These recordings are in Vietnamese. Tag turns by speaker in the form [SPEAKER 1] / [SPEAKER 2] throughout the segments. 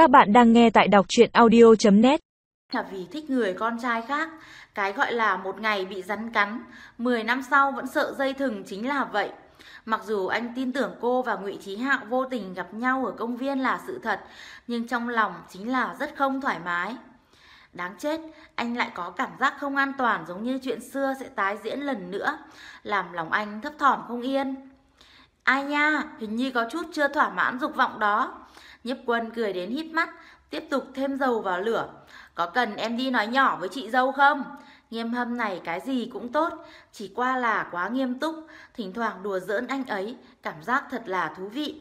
[SPEAKER 1] Các bạn đang nghe tại đọc truyện audio.net
[SPEAKER 2] là vì thích người con trai khác. Cái gọi là một ngày bị rắn cắn, 10 năm sau vẫn sợ dây thừng chính là vậy. Mặc dù anh tin tưởng cô và Ngụy Trí Hạo vô tình gặp nhau ở công viên là sự thật, nhưng trong lòng chính là rất không thoải mái. Đáng chết, anh lại có cảm giác không an toàn giống như chuyện xưa sẽ tái diễn lần nữa, làm lòng anh thấp thỏm không yên. Ai nha, hình như có chút chưa thỏa mãn dục vọng đó. Nhiếp quân cười đến hít mắt, tiếp tục thêm dầu vào lửa. Có cần em đi nói nhỏ với chị dâu không? Nghiêm hâm này cái gì cũng tốt, chỉ qua là quá nghiêm túc, thỉnh thoảng đùa giỡn anh ấy, cảm giác thật là thú vị.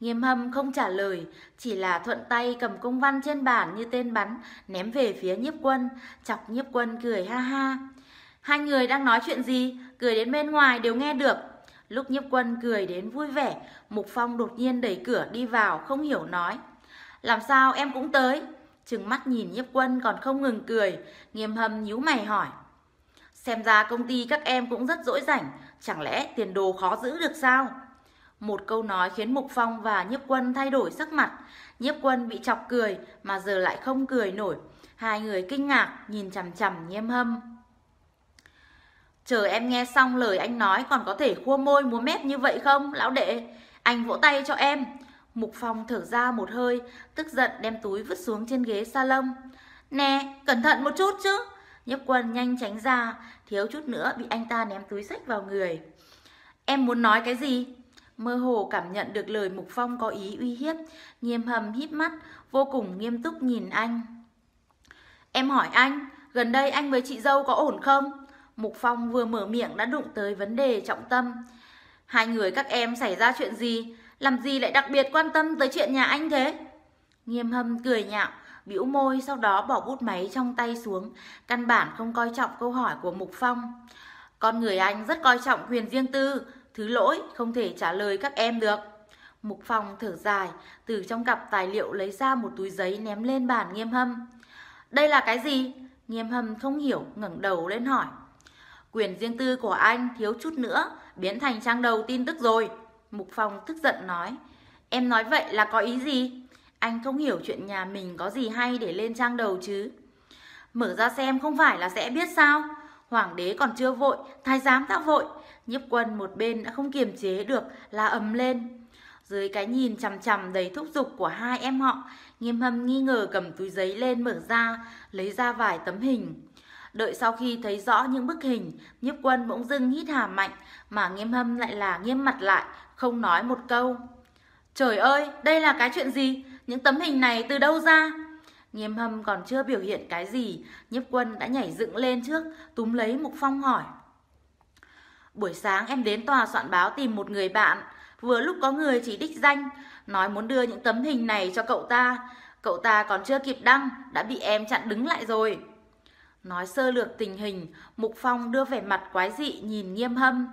[SPEAKER 2] Nghiêm hâm không trả lời, chỉ là thuận tay cầm công văn trên bàn như tên bắn, ném về phía nhiếp quân, chọc nhiếp quân cười ha ha. Hai người đang nói chuyện gì, cười đến bên ngoài đều nghe được. Lúc nhiếp quân cười đến vui vẻ, Mục Phong đột nhiên đẩy cửa đi vào, không hiểu nói. Làm sao em cũng tới? Trừng mắt nhìn nhiếp quân còn không ngừng cười, nghiêm hâm nhíu mày hỏi. Xem ra công ty các em cũng rất dỗi rảnh, chẳng lẽ tiền đồ khó giữ được sao? Một câu nói khiến Mục Phong và nhiếp quân thay đổi sắc mặt. Nhiếp quân bị chọc cười mà giờ lại không cười nổi. Hai người kinh ngạc nhìn chằm chằm nghiêm hâm. Chờ em nghe xong lời anh nói còn có thể khua môi múa mép như vậy không, lão đệ? Anh vỗ tay cho em. Mục Phong thở ra một hơi, tức giận đem túi vứt xuống trên ghế salon. Nè, cẩn thận một chút chứ. Nhấp quân nhanh tránh ra, thiếu chút nữa bị anh ta ném túi sách vào người. Em muốn nói cái gì? Mơ hồ cảm nhận được lời Mục Phong có ý uy hiếp, nghiêm hầm híp mắt, vô cùng nghiêm túc nhìn anh. Em hỏi anh, gần đây anh với chị dâu có ổn không? Mục Phong vừa mở miệng đã đụng tới vấn đề trọng tâm. Hai người các em xảy ra chuyện gì? Làm gì lại đặc biệt quan tâm tới chuyện nhà anh thế? Nghiêm hâm cười nhạo, bĩu môi sau đó bỏ bút máy trong tay xuống, căn bản không coi trọng câu hỏi của Mục Phong. Con người anh rất coi trọng quyền riêng tư, thứ lỗi không thể trả lời các em được. Mục Phong thở dài, từ trong cặp tài liệu lấy ra một túi giấy ném lên bàn nghiêm hâm. Đây là cái gì? Nghiêm hâm không hiểu, ngẩng đầu lên hỏi. Quyền riêng tư của anh thiếu chút nữa biến thành trang đầu tin tức rồi. Mục Phong tức giận nói. Em nói vậy là có ý gì? Anh không hiểu chuyện nhà mình có gì hay để lên trang đầu chứ. Mở ra xem không phải là sẽ biết sao? Hoàng đế còn chưa vội, thái giám đã vội. Nhiếp quân một bên đã không kiềm chế được là ầm lên. Dưới cái nhìn chằm chằm đầy thúc giục của hai em họ, nghiêm hâm nghi ngờ cầm túi giấy lên mở ra, lấy ra vài tấm hình. Đợi sau khi thấy rõ những bức hình, nhiếp quân bỗng dưng hít hà mạnh, mà nghiêm hâm lại là nghiêm mặt lại, không nói một câu. Trời ơi, đây là cái chuyện gì? Những tấm hình này từ đâu ra? Nghiêm hâm còn chưa biểu hiện cái gì, nhiếp quân đã nhảy dựng lên trước, túm lấy Mục Phong hỏi. Buổi sáng em đến tòa soạn báo tìm một người bạn, vừa lúc có người chỉ đích danh, nói muốn đưa những tấm hình này cho cậu ta. Cậu ta còn chưa kịp đăng, đã bị em chặn đứng lại rồi. Nói sơ lược tình hình, Mục Phong đưa vẻ mặt quái dị nhìn nghiêm hâm.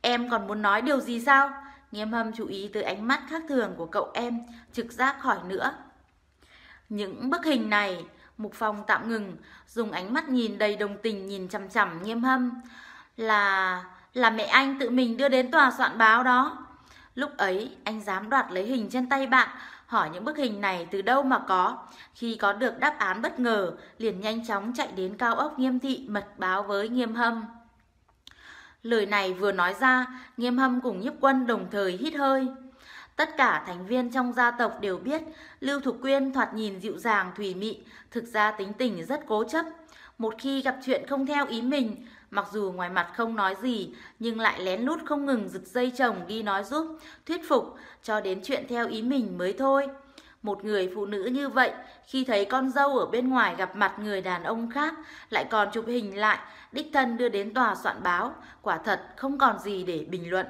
[SPEAKER 2] Em còn muốn nói điều gì sao? Nghiêm hâm chú ý tới ánh mắt khác thường của cậu em, trực giác hỏi nữa. Những bức hình này, Mục Phong tạm ngừng, dùng ánh mắt nhìn đầy đồng tình nhìn chằm chằm nghiêm hâm. Là... là mẹ anh tự mình đưa đến tòa soạn báo đó. Lúc ấy, anh dám đoạt lấy hình trên tay bạn, hỏi những bức hình này từ đâu mà có. Khi có được đáp án bất ngờ, liền nhanh chóng chạy đến cao ốc nghiêm thị mật báo với nghiêm hâm. Lời này vừa nói ra, nghiêm hâm cùng nhiếp quân đồng thời hít hơi. Tất cả thành viên trong gia tộc đều biết Lưu Thục Quyên thoạt nhìn dịu dàng thủy mị, thực ra tính tình rất cố chấp. Một khi gặp chuyện không theo ý mình, mặc dù ngoài mặt không nói gì, nhưng lại lén lút không ngừng giật dây chồng đi nói giúp, thuyết phục, cho đến chuyện theo ý mình mới thôi. Một người phụ nữ như vậy, khi thấy con dâu ở bên ngoài gặp mặt người đàn ông khác, lại còn chụp hình lại, đích thân đưa đến tòa soạn báo, quả thật không còn gì để bình luận.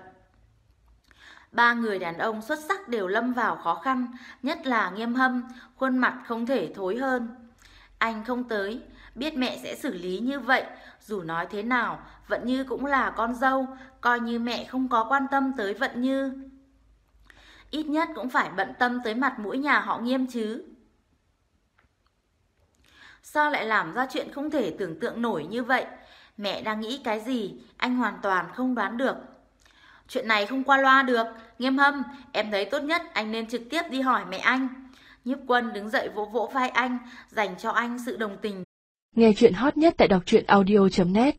[SPEAKER 2] Ba người đàn ông xuất sắc đều lâm vào khó khăn, nhất là nghiêm hâm, khuôn mặt không thể thối hơn. Anh không tới, biết mẹ sẽ xử lý như vậy, dù nói thế nào, Vận Như cũng là con dâu, coi như mẹ không có quan tâm tới Vận Như. Ít nhất cũng phải bận tâm tới mặt mũi nhà họ nghiêm chứ. Sao lại làm ra chuyện không thể tưởng tượng nổi như vậy? Mẹ đang nghĩ cái gì, anh hoàn toàn không đoán được. Chuyện này không qua loa được, nghiêm hâm, em thấy tốt nhất anh nên trực tiếp đi hỏi mẹ anh. Nhiếp quân đứng dậy vỗ vỗ vai anh, dành cho anh sự đồng tình.
[SPEAKER 1] Nghe chuyện hot nhất tại đọc truyện audio.net